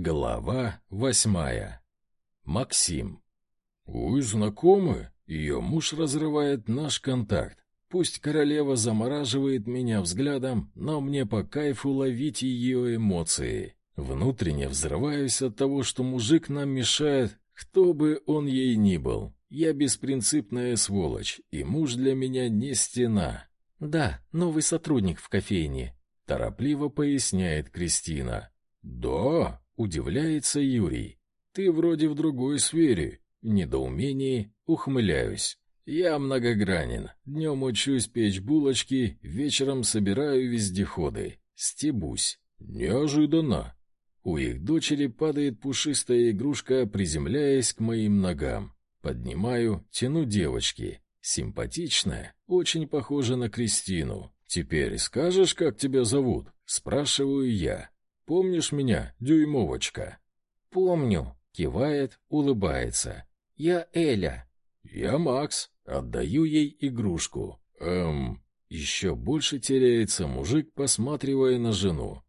Глава восьмая. Максим. «Ой, знакомы? Ее муж разрывает наш контакт. Пусть королева замораживает меня взглядом, но мне по кайфу ловить ее эмоции. Внутренне взрываюсь от того, что мужик нам мешает, кто бы он ей ни был. Я беспринципная сволочь, и муж для меня не стена. Да, новый сотрудник в кофейне, торопливо поясняет Кристина. Да, Удивляется Юрий. Ты вроде в другой сфере. В недоумении ухмыляюсь. Я многогранен. Днем учусь печь булочки, вечером собираю вездеходы. Стебусь. Неожиданно. У их дочери падает пушистая игрушка, приземляясь к моим ногам. Поднимаю, тяну девочки. Симпатичная, очень похожа на Кристину. Теперь скажешь, как тебя зовут? Спрашиваю я. Помнишь меня, дюймовочка?» «Помню», — кивает, улыбается. «Я Эля». «Я Макс. Отдаю ей игрушку». «Эм...» Еще больше теряется мужик, посматривая на жену.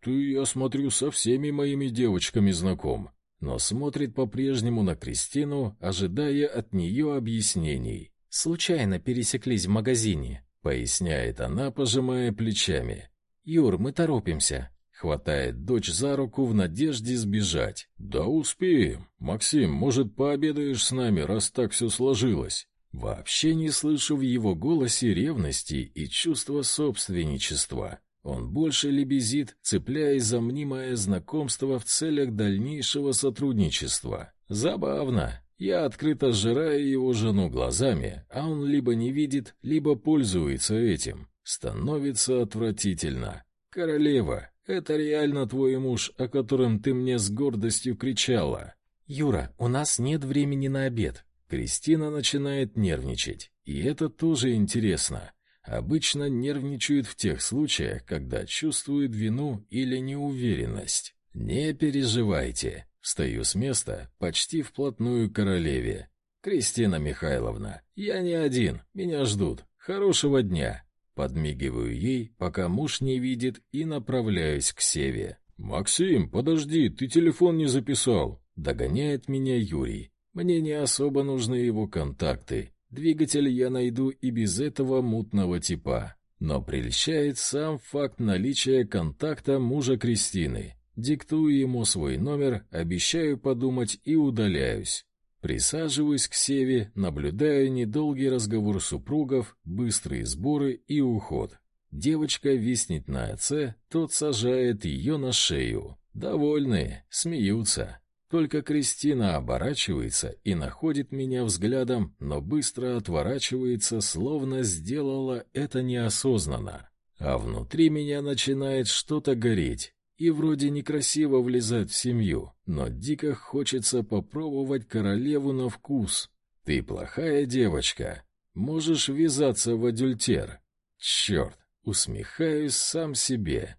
«Ты, я смотрю, со всеми моими девочками знаком» но смотрит по-прежнему на Кристину, ожидая от нее объяснений. «Случайно пересеклись в магазине», — поясняет она, пожимая плечами. «Юр, мы торопимся. Хватает дочь за руку в надежде сбежать. «Да успеем. Максим, может, пообедаешь с нами, раз так все сложилось?» Вообще не слышу в его голосе ревности и чувства собственничества. Он больше лебезит, цепляясь за мнимое знакомство в целях дальнейшего сотрудничества. Забавно. Я открыто сжираю его жену глазами, а он либо не видит, либо пользуется этим. Становится отвратительно. Королева, это реально твой муж, о котором ты мне с гордостью кричала. Юра, у нас нет времени на обед. Кристина начинает нервничать, и это тоже интересно. Обычно нервничают в тех случаях, когда чувствуют вину или неуверенность. Не переживайте. Встаю с места почти вплотную к королеве. Кристина Михайловна, я не один, меня ждут. Хорошего дня. Подмигиваю ей, пока муж не видит, и направляюсь к Севе. «Максим, подожди, ты телефон не записал!» Догоняет меня Юрий. Мне не особо нужны его контакты. Двигатель я найду и без этого мутного типа. Но прельщает сам факт наличия контакта мужа Кристины. Диктую ему свой номер, обещаю подумать и удаляюсь. Присаживаюсь к Севе, наблюдая недолгий разговор супругов, быстрые сборы и уход. Девочка виснет на отце, тот сажает ее на шею. Довольные, смеются. Только Кристина оборачивается и находит меня взглядом, но быстро отворачивается, словно сделала это неосознанно. А внутри меня начинает что-то гореть. И вроде некрасиво влезать в семью, но дико хочется попробовать королеву на вкус. Ты плохая девочка. Можешь ввязаться в адюльтер. Черт, усмехаюсь сам себе.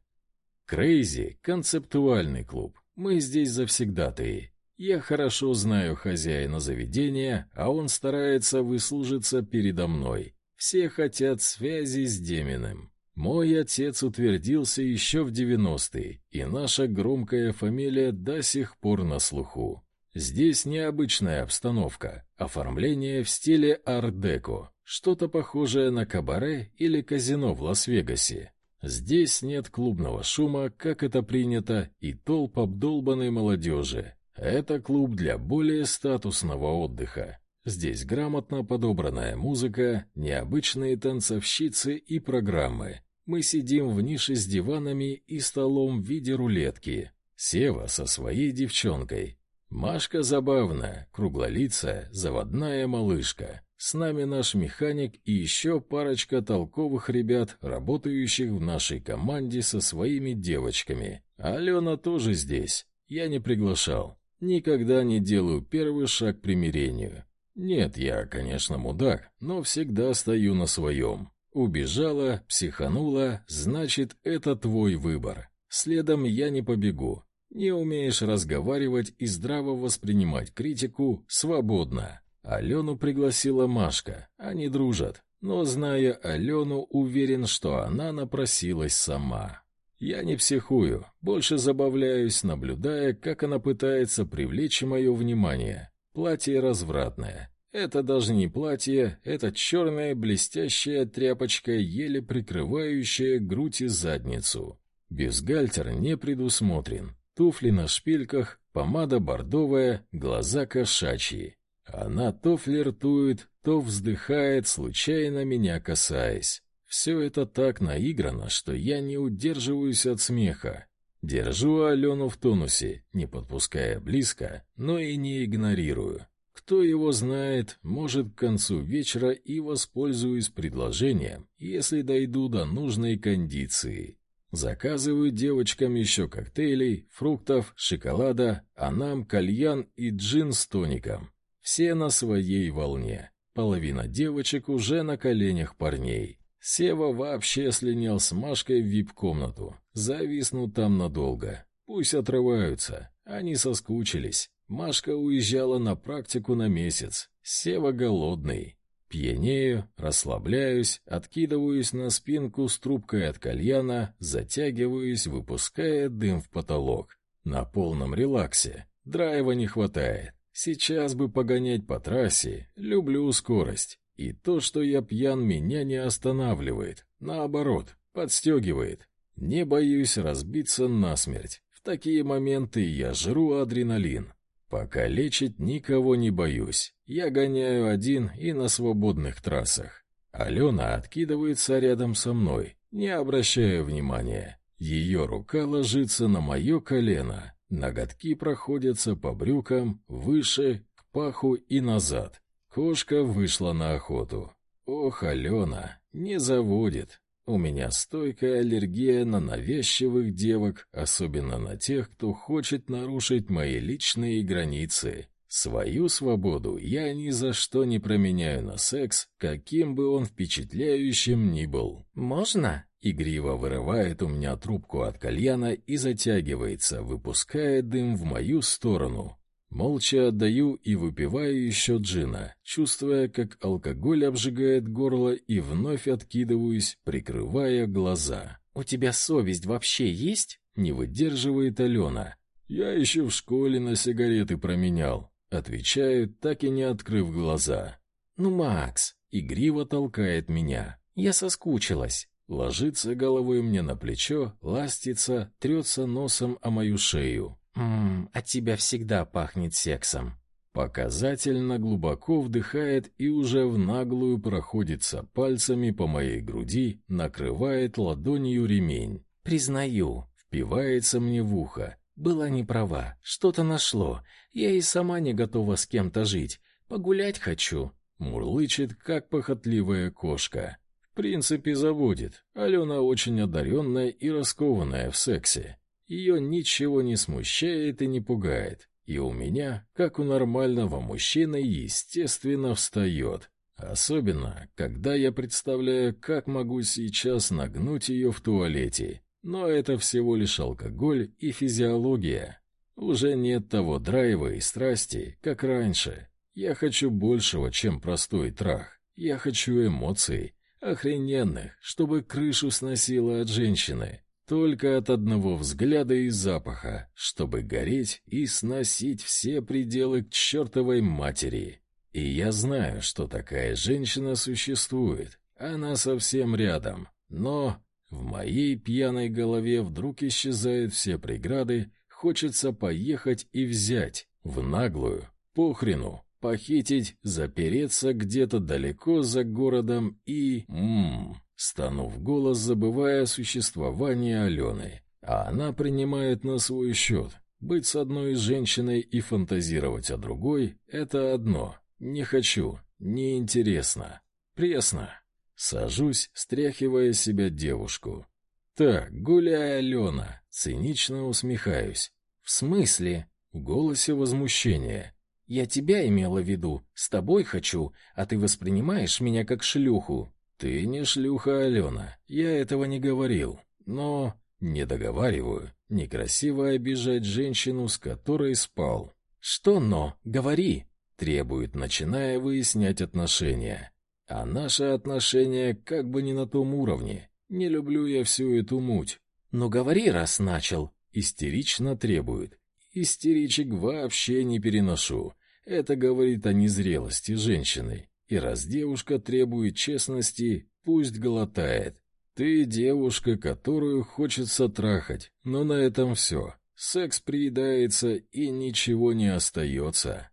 Крейзи — концептуальный клуб. Мы здесь завсегдатые. Я хорошо знаю хозяина заведения, а он старается выслужиться передо мной. Все хотят связи с Деминым. Мой отец утвердился еще в 90-е, и наша громкая фамилия до сих пор на слуху. Здесь необычная обстановка, оформление в стиле ар-деко, что-то похожее на кабаре или казино в Лас-Вегасе. Здесь нет клубного шума, как это принято, и толп обдолбанной молодежи. Это клуб для более статусного отдыха. Здесь грамотно подобранная музыка, необычные танцовщицы и программы. Мы сидим в нише с диванами и столом в виде рулетки. Сева со своей девчонкой. Машка забавная, круглолицая, заводная малышка. С нами наш механик и еще парочка толковых ребят, работающих в нашей команде со своими девочками. Алена тоже здесь. Я не приглашал. Никогда не делаю первый шаг к примирению. Нет, я, конечно, мудак, но всегда стою на своем. Убежала, психанула, значит, это твой выбор. Следом я не побегу. Не умеешь разговаривать и здраво воспринимать критику свободно. Алену пригласила Машка, они дружат. Но, зная Алену, уверен, что она напросилась сама. Я не психую, больше забавляюсь, наблюдая, как она пытается привлечь мое внимание. Платье развратное. Это даже не платье, это черная блестящая тряпочка, еле прикрывающая грудь и задницу. Бюстгальтер не предусмотрен. Туфли на шпильках, помада бордовая, глаза кошачьи. Она то флиртует, то вздыхает, случайно меня касаясь. Все это так наиграно, что я не удерживаюсь от смеха. Держу Алену в тонусе, не подпуская близко, но и не игнорирую. Кто его знает, может, к концу вечера и воспользуюсь предложением, если дойду до нужной кондиции. Заказываю девочкам еще коктейлей, фруктов, шоколада, а нам кальян и джин с тоником. Все на своей волне. Половина девочек уже на коленях парней. Сева вообще слинял с Машкой в вип-комнату. Зависнут там надолго. Пусть отрываются. Они соскучились. Машка уезжала на практику на месяц. Сева голодный. Пьянею, расслабляюсь, откидываюсь на спинку с трубкой от кальяна, затягиваюсь, выпуская дым в потолок. На полном релаксе. Драйва не хватает. Сейчас бы погонять по трассе. Люблю скорость. И то, что я пьян, меня не останавливает. Наоборот, подстегивает. Не боюсь разбиться насмерть. В такие моменты я жру адреналин. Пока лечить никого не боюсь. Я гоняю один и на свободных трассах. Алена откидывается рядом со мной, не обращая внимания. Ее рука ложится на мое колено. Ноготки проходятся по брюкам, выше, к паху и назад. Кошка вышла на охоту. Ох, Алена, не заводит. У меня стойкая аллергия на навязчивых девок, особенно на тех, кто хочет нарушить мои личные границы. Свою свободу я ни за что не променяю на секс, каким бы он впечатляющим ни был. «Можно?» Игриво вырывает у меня трубку от кальяна и затягивается, выпуская дым в мою сторону. Молча отдаю и выпиваю еще джина, чувствуя, как алкоголь обжигает горло и вновь откидываюсь, прикрывая глаза. «У тебя совесть вообще есть?» — не выдерживает Алена. «Я еще в школе на сигареты променял», — отвечаю, так и не открыв глаза. «Ну, Макс!» — игриво толкает меня. «Я соскучилась». Ложится головой мне на плечо, ластится, трется носом о мою шею. «Ммм, от тебя всегда пахнет сексом». Показательно глубоко вдыхает и уже в наглую проходится пальцами по моей груди, накрывает ладонью ремень. «Признаю», впивается мне в ухо. «Была не права, что-то нашло. Я и сама не готова с кем-то жить. Погулять хочу». Мурлычет, как похотливая кошка. В принципе, заводит. Алена очень одаренная и раскованная в сексе. Ее ничего не смущает и не пугает. И у меня, как у нормального мужчины, естественно, встает. Особенно, когда я представляю, как могу сейчас нагнуть ее в туалете. Но это всего лишь алкоголь и физиология. Уже нет того драйва и страсти, как раньше. Я хочу большего, чем простой трах. Я хочу эмоций, охрененных, чтобы крышу сносило от женщины. Только от одного взгляда и запаха, чтобы гореть и сносить все пределы к чертовой матери. И я знаю, что такая женщина существует. Она совсем рядом. Но в моей пьяной голове вдруг исчезают все преграды, хочется поехать и взять, в наглую, похрену, похитить, запереться где-то далеко за городом и... Ммм... Стану в голос, забывая о существовании Алены. А она принимает на свой счет. Быть с одной женщиной и фантазировать о другой — это одно. Не хочу, неинтересно. Пресно. Сажусь, стряхивая себя девушку. «Так, гуляй, Алена!» Цинично усмехаюсь. «В смысле?» В голосе возмущение. «Я тебя имела в виду. С тобой хочу, а ты воспринимаешь меня как шлюху. «Ты не шлюха, Алена, я этого не говорил, но...» «Не договариваю. Некрасиво обижать женщину, с которой спал». «Что «но»? Говори!» Требует, начиная выяснять отношения. А наши отношения как бы не на том уровне. Не люблю я всю эту муть. «Ну говори, раз начал!» Истерично требует. Истеричек вообще не переношу. Это говорит о незрелости женщины. И раз девушка требует честности, пусть глотает. Ты девушка, которую хочется трахать, но на этом все. Секс приедается и ничего не остается.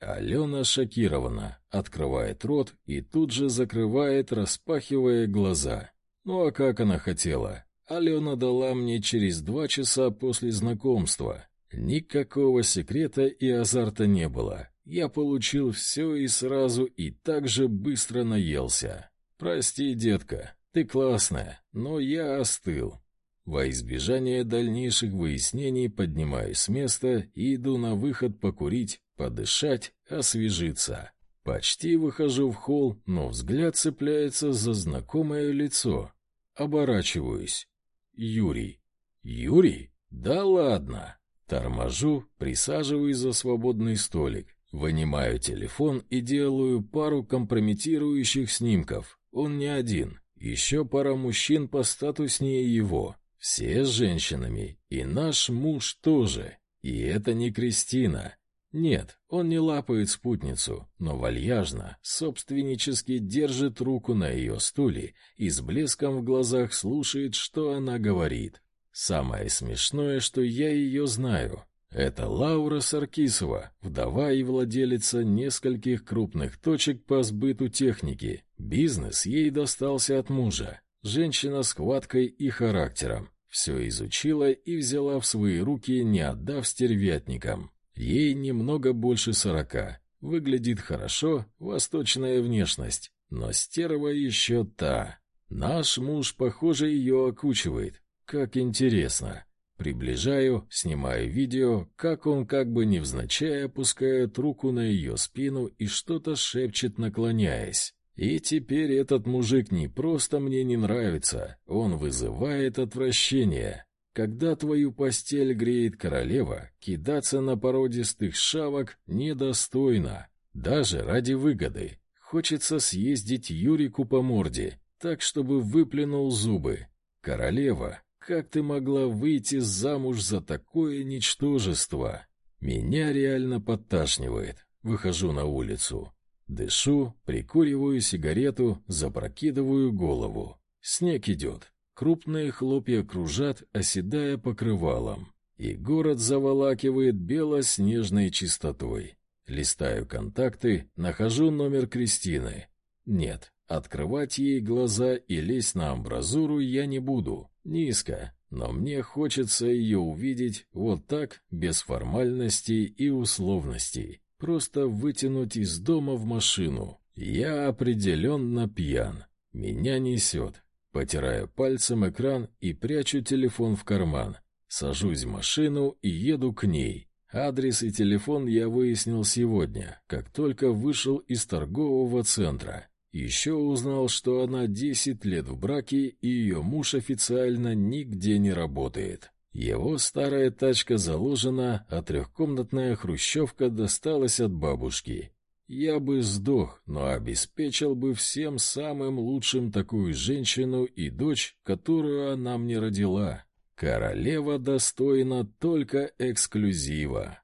Алена шокирована, открывает рот и тут же закрывает, распахивая глаза. Ну а как она хотела? Алена дала мне через два часа после знакомства. Никакого секрета и азарта не было. Я получил все и сразу, и так же быстро наелся. Прости, детка, ты классная, но я остыл. Во избежание дальнейших выяснений поднимаюсь с места и иду на выход покурить, подышать, освежиться. Почти выхожу в холл, но взгляд цепляется за знакомое лицо. Оборачиваюсь. Юрий. Юрий? Да ладно. Торможу, присаживаюсь за свободный столик. Вынимаю телефон и делаю пару компрометирующих снимков. Он не один. Еще пара мужчин по статуснее его. Все с женщинами. И наш муж тоже. И это не Кристина. Нет, он не лапает спутницу, но вальяжно, собственнически держит руку на ее стуле и с блеском в глазах слушает, что она говорит. Самое смешное, что я ее знаю. Это Лаура Саркисова, вдова и владелица нескольких крупных точек по сбыту техники. Бизнес ей достался от мужа. Женщина с хваткой и характером. Все изучила и взяла в свои руки, не отдав стервятникам. Ей немного больше сорока. Выглядит хорошо, восточная внешность. Но стерва еще та. Наш муж, похоже, ее окучивает. Как интересно. Приближаю, снимаю видео, как он как бы невзначай опускает руку на ее спину и что-то шепчет, наклоняясь. И теперь этот мужик не просто мне не нравится, он вызывает отвращение. Когда твою постель греет королева, кидаться на породистых шавок недостойно, даже ради выгоды. Хочется съездить Юрику по морде, так, чтобы выплюнул зубы. Королева, как ты могла выйти замуж за такое ничтожество? Меня реально подташнивает. Выхожу на улицу. Дышу, прикуриваю сигарету, запрокидываю голову. Снег идет. Крупные хлопья кружат, оседая покрывалом, и город заволакивает белоснежной чистотой. Листаю контакты, нахожу номер Кристины. Нет, открывать ей глаза и лезть на амбразуру я не буду. Низко, но мне хочется ее увидеть вот так, без формальностей и условностей. Просто вытянуть из дома в машину. Я определенно пьян. Меня несет. Потираю пальцем экран и прячу телефон в карман. Сажусь в машину и еду к ней. Адрес и телефон я выяснил сегодня, как только вышел из торгового центра. Еще узнал, что она 10 лет в браке, и ее муж официально нигде не работает. Его старая тачка заложена, а трехкомнатная хрущевка досталась от бабушки. Я бы сдох, но обеспечил бы всем самым лучшим такую женщину и дочь, которую она мне родила. Королева достойна только эксклюзива.